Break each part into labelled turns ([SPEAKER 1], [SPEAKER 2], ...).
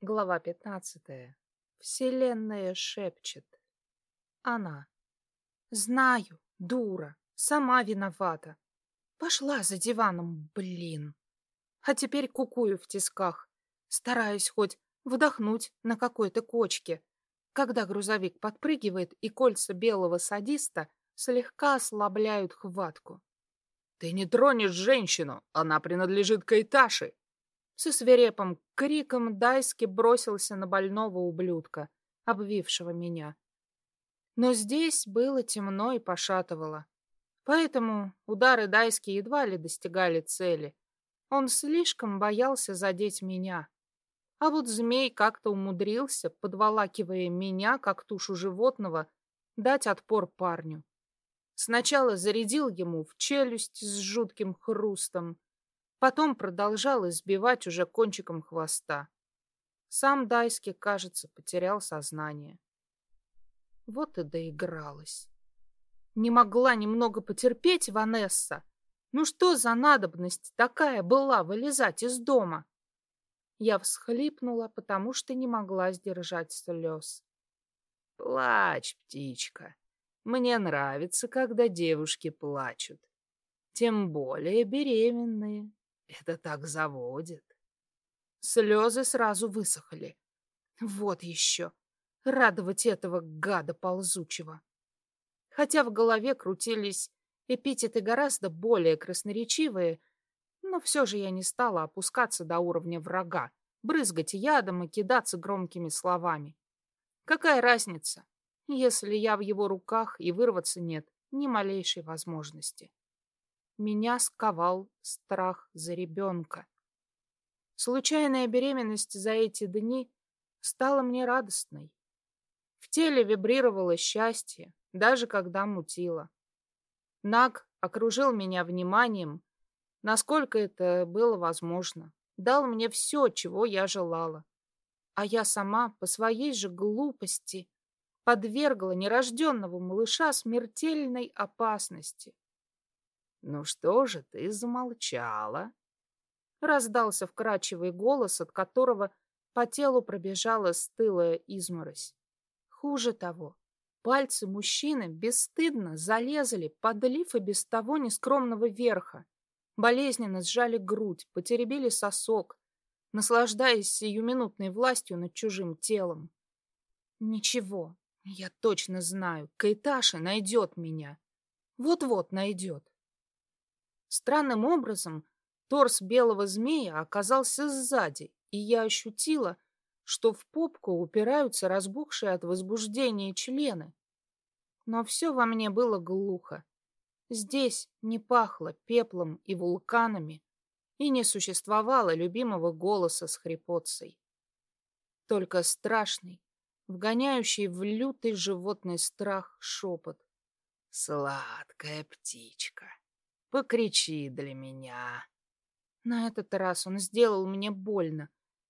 [SPEAKER 1] Глава пятнадцатая. Вселенная шепчет. Она. Знаю, дура, сама виновата. Пошла за диваном, блин. А теперь кукую в тисках. Стараюсь хоть вдохнуть на какой-то кочке, когда грузовик подпрыгивает и кольца белого садиста слегка ослабляют хватку.
[SPEAKER 2] «Ты не тронешь женщину, она принадлежит Кайташи!»
[SPEAKER 1] Со свирепым криком Дайски бросился на больного ублюдка, обвившего меня. Но здесь было темно и пошатывало. Поэтому удары Дайски едва ли достигали цели. Он слишком боялся задеть меня. А вот змей как-то умудрился, подволакивая меня, как тушу животного, дать отпор парню. Сначала зарядил ему в челюсть с жутким хрустом, Потом продолжал избивать уже кончиком хвоста. Сам Дайски, кажется, потерял сознание. Вот и доигралась. Не могла немного потерпеть Ванесса. Ну что за надобность такая была вылезать из дома? Я всхлипнула, потому что не могла сдержать слез.
[SPEAKER 2] Плачь, птичка. Мне нравится, когда девушки плачут. Тем более беременные. Это так заводит.
[SPEAKER 1] Слезы сразу высохли. Вот еще. Радовать этого гада ползучего. Хотя в голове крутились эпитеты гораздо более красноречивые, но все же я не стала опускаться до уровня врага, брызгать ядом и кидаться громкими словами. Какая разница, если я в его руках и вырваться нет ни малейшей возможности? Меня сковал страх за ребенка. Случайная беременность за эти дни стала мне радостной. В теле вибрировало счастье, даже когда мутило. Наг окружил меня вниманием, насколько это было возможно. Дал мне все, чего я желала. А я сама, по своей же глупости, подвергла нерожденного малыша смертельной опасности.
[SPEAKER 2] «Ну что же ты замолчала?»
[SPEAKER 1] Раздался вкрадчивый голос, от которого по телу пробежала стылая изморозь. Хуже того, пальцы мужчины бесстыдно залезли под лиф без того нескромного верха, болезненно сжали грудь, потеребили сосок, наслаждаясь сиюминутной властью над чужим телом. Ничего, я точно знаю, Кайташи найдет меня. Вот-вот найдет. Странным образом торс белого змея оказался сзади, и я ощутила, что в попку упираются разбухшие от возбуждения члены. Но все во мне было глухо. Здесь не пахло пеплом и вулканами, и не существовало любимого голоса с хрипотцей. Только страшный, вгоняющий в лютый животный страх шепот.
[SPEAKER 2] «Сладкая птичка!» Покричи для меня.
[SPEAKER 1] На этот раз он сделал мне больно,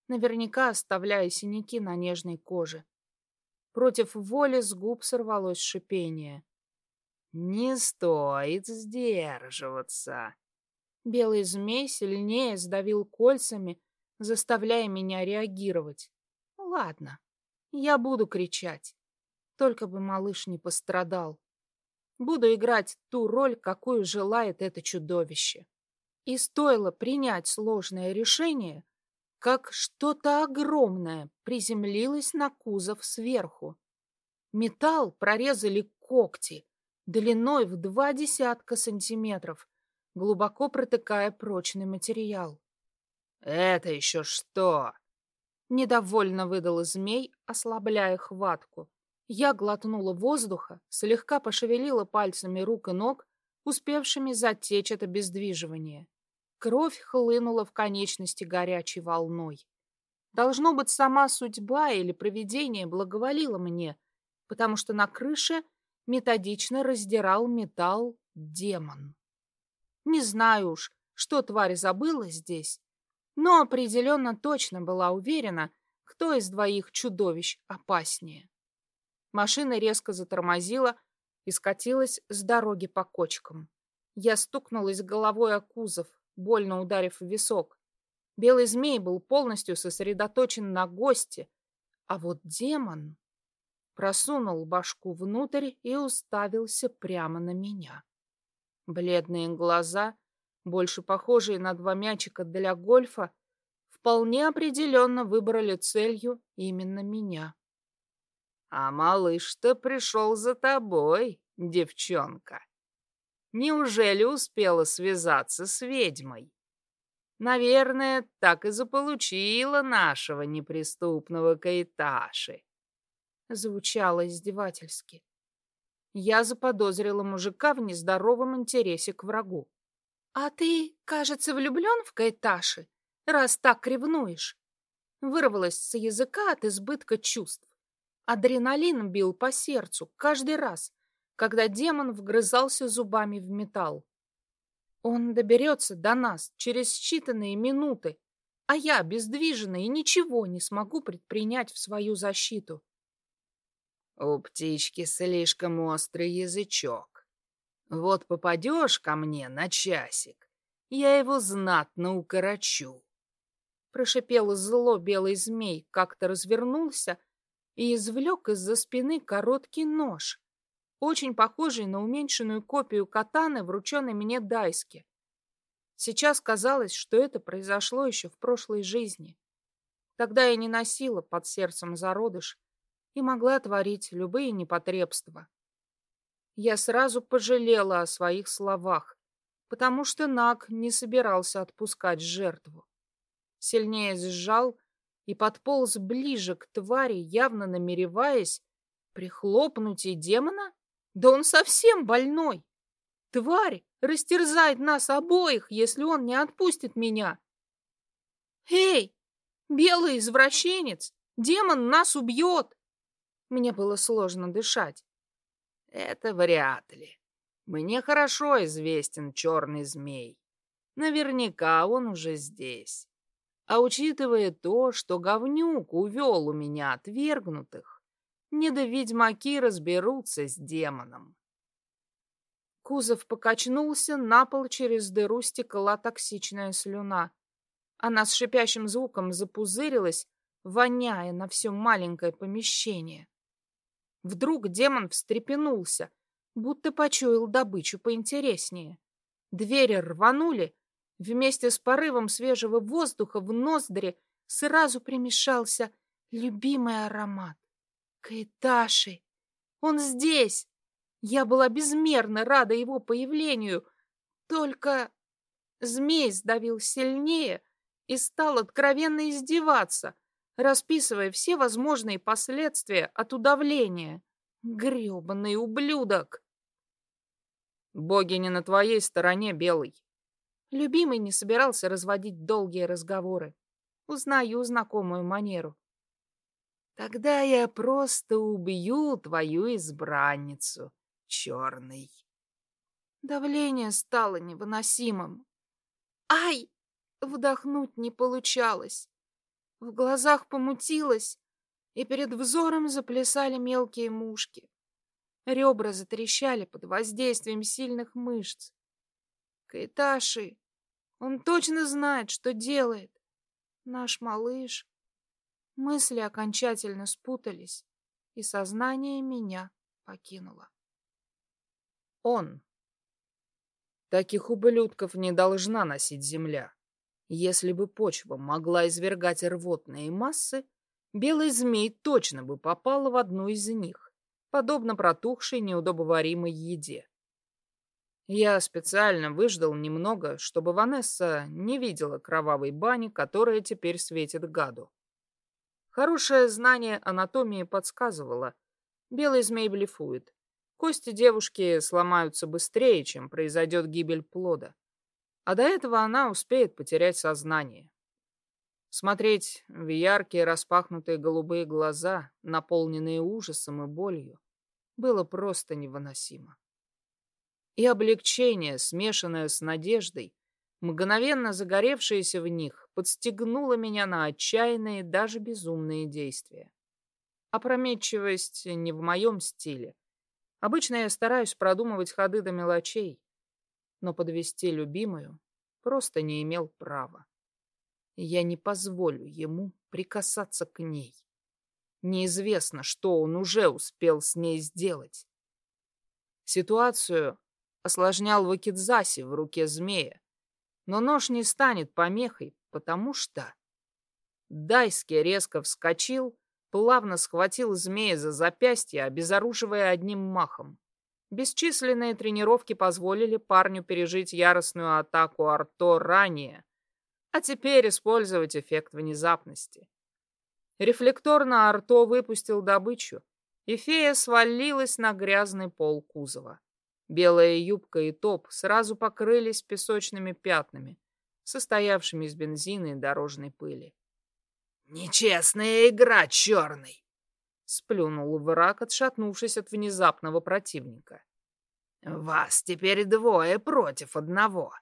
[SPEAKER 1] наверняка оставляя синяки на нежной коже. Против воли с губ сорвалось шипение.
[SPEAKER 2] «Не стоит сдерживаться!»
[SPEAKER 1] Белый змей сильнее сдавил кольцами, заставляя меня реагировать. «Ладно, я буду кричать, только бы малыш не пострадал. Буду играть ту роль, какую желает это чудовище. И стоило принять сложное решение, как что-то огромное приземлилось на кузов сверху. Металл прорезали когти, длиной в два десятка сантиметров, глубоко протыкая прочный материал.
[SPEAKER 2] «Это еще что?»
[SPEAKER 1] Недовольно выдал змей, ослабляя хватку. Я глотнула воздуха, слегка пошевелила пальцами рук и ног, успевшими затечь от обездвиживания. Кровь хлынула в конечности горячей волной. Должно быть, сама судьба или провидение благоволило мне, потому что на крыше методично раздирал металл демон. Не знаю уж, что тварь забыла здесь, но определенно точно была уверена, кто из двоих чудовищ опаснее. Машина резко затормозила и скатилась с дороги по кочкам. Я стукнулась головой о кузов, больно ударив в висок. Белый змей был полностью сосредоточен на госте, а вот демон просунул башку внутрь и уставился прямо на меня. Бледные глаза, больше похожие на два мячика для гольфа, вполне определенно выбрали целью именно меня.
[SPEAKER 2] А малыш-то пришел за тобой, девчонка. Неужели успела связаться с ведьмой? Наверное, так и заполучила нашего неприступного Каиташи.
[SPEAKER 1] Звучало издевательски. Я заподозрила мужика в нездоровом интересе к врагу. «А ты, кажется, влюблен в Кайташи, раз так ревнуешь?» Вырвалась с языка от избытка чувств. Адреналин бил по сердцу каждый раз, когда демон вгрызался зубами в металл. Он доберется до нас через считанные минуты, а я бездвижна и ничего не смогу предпринять в свою защиту.
[SPEAKER 2] У птички слишком острый язычок. Вот попадешь ко мне на часик, я его знатно укорочу.
[SPEAKER 1] Прошипел зло белый змей, как-то развернулся и извлек из-за спины короткий нож, очень похожий на уменьшенную копию катаны, врученной мне Дайске. Сейчас казалось, что это произошло еще в прошлой жизни. Тогда я не носила под сердцем зародыш и могла творить любые непотребства. Я сразу пожалела о своих словах, потому что Наг не собирался отпускать жертву. Сильнее сжал и подполз ближе к твари, явно намереваясь прихлопнуть и демона? Да он совсем больной! Тварь растерзает нас обоих, если он не отпустит меня. Эй, белый извращенец, демон нас убьет! Мне было сложно дышать.
[SPEAKER 2] Это вряд ли. Мне хорошо известен черный змей. Наверняка он уже здесь. А учитывая то, что говнюк увел у меня отвергнутых, не до ведьмаки разберутся с демоном.
[SPEAKER 1] Кузов покачнулся, на пол через дыру стекла токсичная слюна. Она с шипящим звуком запузырилась, воняя на все маленькое помещение. Вдруг демон встрепенулся, будто почуял добычу поинтереснее. Двери рванули, Вместе с порывом свежего воздуха в ноздри сразу примешался любимый аромат. Кайташи! Он здесь! Я была безмерно рада его появлению. Только змей сдавил сильнее и стал откровенно издеваться, расписывая все возможные последствия от удавления. Грёбаный ублюдок!
[SPEAKER 2] Боги не на твоей стороне, Белый.
[SPEAKER 1] Любимый не собирался разводить долгие разговоры. Узнаю знакомую манеру.
[SPEAKER 2] Тогда я просто убью твою избранницу, черный.
[SPEAKER 1] Давление стало невыносимым. Ай! Вдохнуть не получалось. В глазах помутилось, и перед взором заплясали мелкие мушки. Ребра затрещали под воздействием сильных мышц. Кайташи, он точно знает, что делает. Наш малыш. Мысли окончательно спутались, и сознание меня покинуло.
[SPEAKER 2] Он. Таких ублюдков не должна носить земля. Если бы почва могла извергать рвотные массы, белый змей точно бы попал в одну из них, подобно протухшей неудобоваримой еде. Я специально выждал немного, чтобы Ванесса не видела кровавой бани, которая теперь светит гаду. Хорошее знание анатомии подсказывало. Белый змей блефует. Кости девушки сломаются быстрее, чем произойдет гибель плода. А до этого она успеет потерять сознание. Смотреть в яркие распахнутые голубые глаза, наполненные ужасом и болью, было просто невыносимо и облегчение, смешанное с надеждой, мгновенно загоревшееся в них, подстегнуло меня на отчаянные, даже безумные действия. Опрометчивость не в моем стиле. Обычно я стараюсь продумывать ходы до мелочей, но подвести любимую просто не имел права. Я не позволю ему прикасаться к ней. Неизвестно, что он уже успел с ней сделать. Ситуацию осложнял вакидзаси в руке змея, но нож не станет помехой, потому что... Дайски резко вскочил, плавно схватил змея за запястье, обезоруживая одним махом. Бесчисленные тренировки позволили парню пережить яростную атаку Арто ранее, а теперь использовать эффект внезапности. Рефлекторно Арто выпустил добычу, и фея свалилась на грязный пол кузова. Белая юбка и топ сразу покрылись песочными пятнами, состоявшими из бензина и дорожной пыли.
[SPEAKER 3] «Нечестная игра, черный!»
[SPEAKER 2] — сплюнул враг, отшатнувшись от внезапного противника.
[SPEAKER 3] «Вас теперь двое против одного,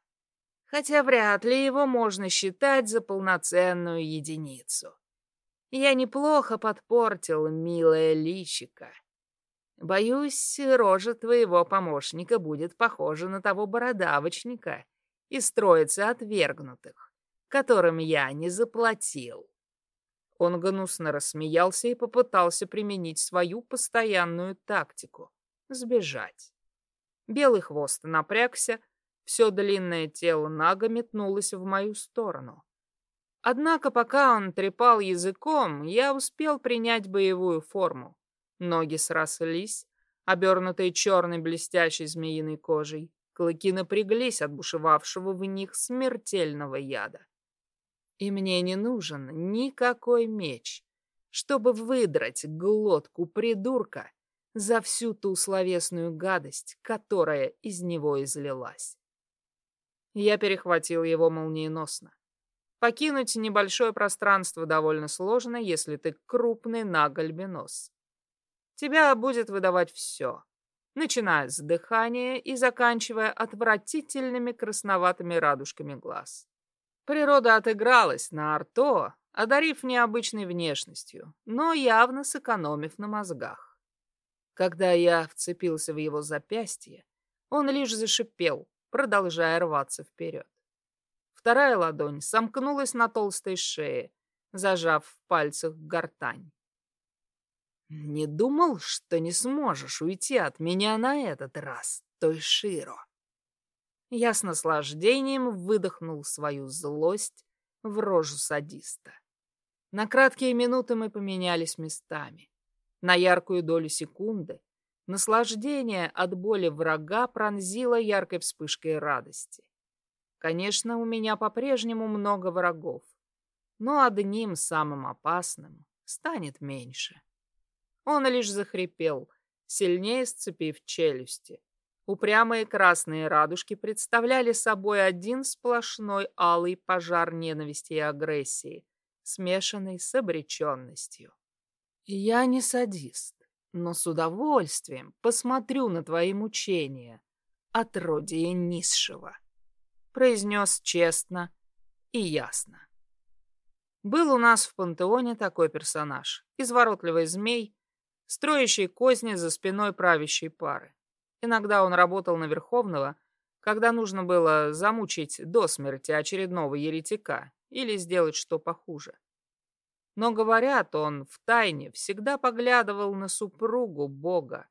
[SPEAKER 3] хотя вряд ли его можно считать за полноценную единицу. Я неплохо подпортил милое личико». Боюсь, рожа твоего помощника будет похожа на того бородавочника из троицы отвергнутых, которым я не заплатил. Он гнусно рассмеялся и попытался применить свою постоянную тактику — сбежать. Белый хвост напрягся, все длинное тело Нага метнулось в мою сторону. Однако, пока он трепал языком, я успел принять боевую форму. Ноги срослись, обернутые черной блестящей змеиной кожей. Клыки напряглись от бушевавшего в них смертельного яда. И мне не нужен никакой меч, чтобы выдрать глотку придурка за всю ту словесную гадость, которая из него излилась. Я перехватил его молниеносно. Покинуть небольшое пространство довольно сложно, если ты крупный нагальбинос. Тебя будет выдавать все, начиная с дыхания и заканчивая отвратительными красноватыми радужками глаз. Природа отыгралась на Арто, одарив необычной внешностью, но явно сэкономив на мозгах. Когда я вцепился в его запястье, он лишь зашипел, продолжая рваться вперед. Вторая ладонь сомкнулась на толстой шее, зажав в пальцах гортань. Не думал, что не сможешь уйти от меня на этот раз, Тойширо. Я с наслаждением выдохнул свою злость в рожу садиста. На краткие минуты мы поменялись местами. На яркую долю секунды наслаждение от боли врага пронзило яркой вспышкой радости. Конечно, у меня по-прежнему много врагов, но одним самым опасным станет меньше. Он лишь захрипел, сильнее сцепив челюсти. Упрямые красные радужки представляли собой один сплошной алый пожар ненависти и агрессии, смешанный с обреченностью. «Я не садист, но с удовольствием посмотрю на твои мучения, отродье низшего», — произнес честно и ясно. Был у нас в пантеоне такой персонаж, изворотливый змей, строящий козни за спиной правящей пары. Иногда он работал на Верховного, когда нужно было замучить до смерти очередного еретика или сделать что похуже. Но, говорят, он втайне всегда поглядывал на супругу Бога,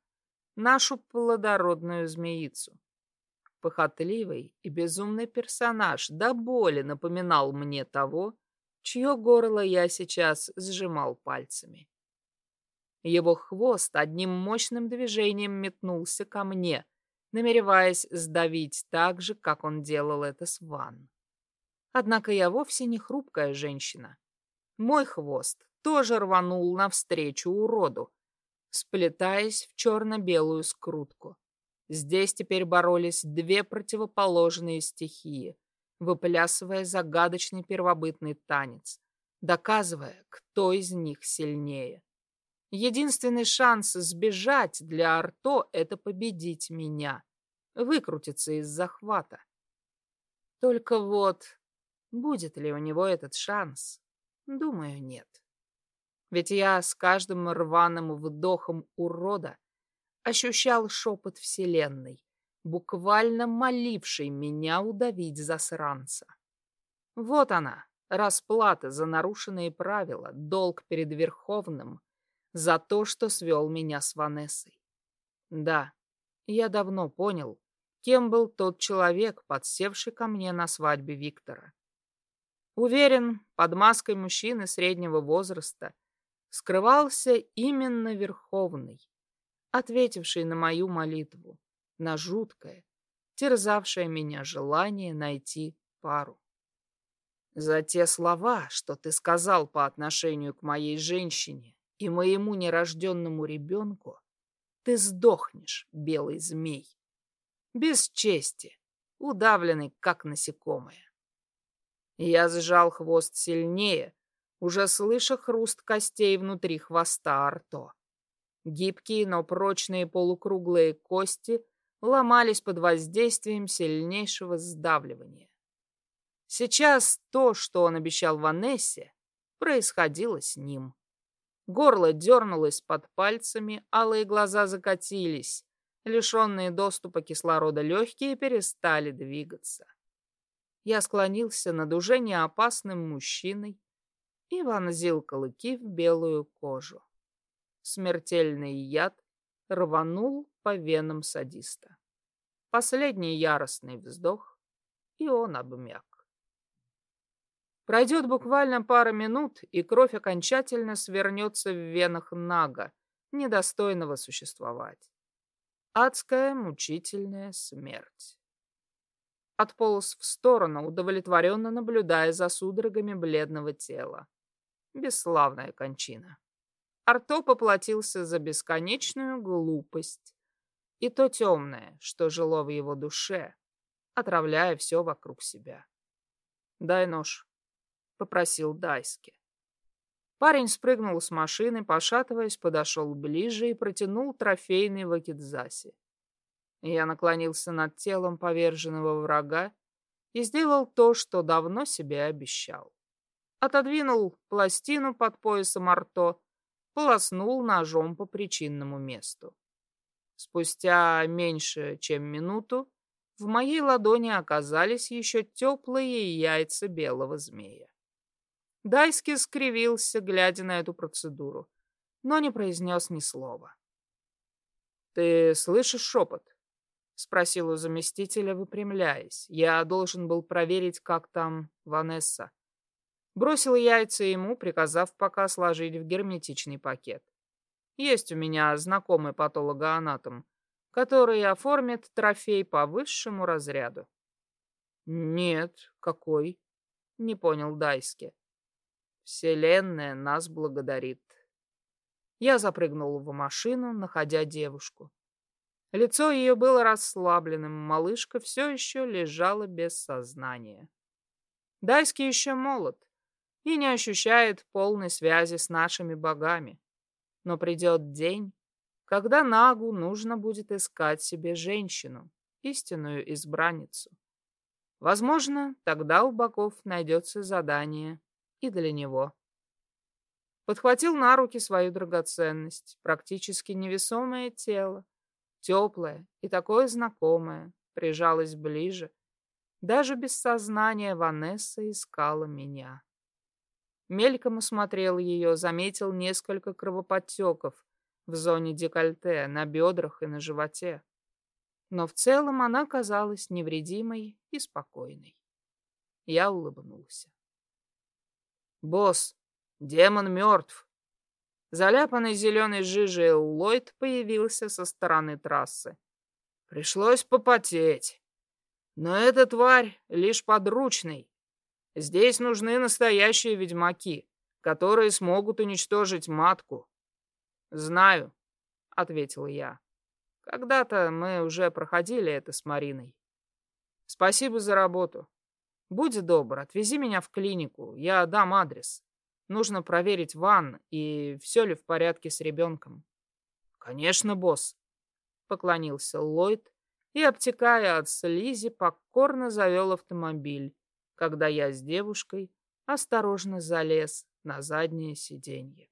[SPEAKER 3] нашу плодородную змеицу. Похотливый и безумный персонаж до боли напоминал мне того, чье горло я сейчас сжимал пальцами. Его хвост одним мощным движением метнулся ко мне, намереваясь сдавить так же, как он делал это с Ван. Однако я вовсе не хрупкая женщина. Мой хвост тоже рванул навстречу уроду, сплетаясь в черно-белую скрутку. Здесь теперь боролись две противоположные стихии, выплясывая загадочный первобытный танец, доказывая, кто из них сильнее. Единственный шанс сбежать для Арто — это победить меня, выкрутиться из захвата. Только вот, будет ли у него этот шанс? Думаю, нет. Ведь я с каждым рваным вдохом урода ощущал шепот Вселенной, буквально моливший меня удавить засранца. Вот она,
[SPEAKER 2] расплата за нарушенные правила, долг перед Верховным, за то, что свел меня с Ванессой. Да, я давно понял, кем был тот человек, подсевший ко мне на свадьбе Виктора. Уверен, под маской мужчины среднего возраста скрывался именно Верховный, ответивший на мою молитву, на жуткое, терзавшее меня желание найти пару. За те слова, что ты сказал по отношению к моей женщине и моему нерожденному ребенку, ты сдохнешь, белый змей. Без чести, удавленный, как насекомое. Я сжал хвост сильнее, уже слыша хруст костей внутри хвоста Арто. Гибкие, но прочные полукруглые кости ломались под воздействием сильнейшего сдавливания. Сейчас то, что он обещал Ванессе, происходило с ним. Горло дернулось под пальцами, алые глаза закатились, лишенные доступа кислорода легкие перестали двигаться. Я склонился над уже неопасным мужчиной и вонзил клыки в белую кожу. Смертельный яд рванул по венам садиста. Последний яростный вздох, и он обмяк. Пройдет буквально пара минут, и кровь окончательно свернется в венах Нага, недостойного существовать. Адская мучительная смерть. Отполз в сторону, удовлетворенно наблюдая за судорогами бледного тела. Бесславная кончина. Арто поплатился за бесконечную глупость и то темное, что жило в его душе, отравляя все вокруг себя. «Дай нож», — попросил Дайски. Парень спрыгнул с машины, пошатываясь, подошел ближе и протянул трофейный вакидзаси. Я наклонился над телом поверженного врага и сделал то, что давно себе обещал. Отодвинул пластину под поясом Арто, полоснул ножом по причинному месту. Спустя меньше, чем минуту, в моей ладони оказались еще теплые яйца белого змея. Дайский скривился, глядя на эту процедуру, но не произнес ни слова. «Ты слышишь шепот?» — спросил у заместителя, выпрямляясь. «Я должен был проверить, как там Ванесса». Бросил яйца ему, приказав пока сложить в герметичный пакет. Есть у меня знакомый патологоанатом, который оформит трофей по высшему разряду. Нет, какой? Не понял Дайски. Вселенная нас благодарит. Я запрыгнул в машину, находя девушку. Лицо ее было расслабленным, малышка все еще лежала без сознания. Дайский еще молод и не ощущает полной связи с нашими богами. Но придет день, когда Нагу нужно будет искать себе женщину, истинную избранницу. Возможно, тогда у богов найдется задание и для него. Подхватил на руки свою драгоценность, практически невесомое тело, теплое и такое знакомое, прижалось ближе. Даже без сознания Ванесса искала меня. Мельком осмотрел ее, заметил несколько кровоподтеков в зоне декольте, на бедрах и на животе. Но в целом она казалась невредимой и спокойной. Я улыбнулся. «Босс, демон мертв!» Заляпанный зеленой жижей Ллойд появился со стороны трассы. Пришлось попотеть. Но эта тварь лишь подручный, Здесь нужны настоящие ведьмаки, которые смогут уничтожить матку. Знаю, ответил я. Когда-то мы уже проходили это с Мариной. Спасибо за работу. Будь добр, отвези меня в клинику. Я дам адрес. Нужно проверить ванн и все ли в порядке с ребенком. Конечно, босс. Поклонился Ллойд и, обтекая от слизи, покорно завел автомобиль когда я с девушкой осторожно залез на заднее сиденье.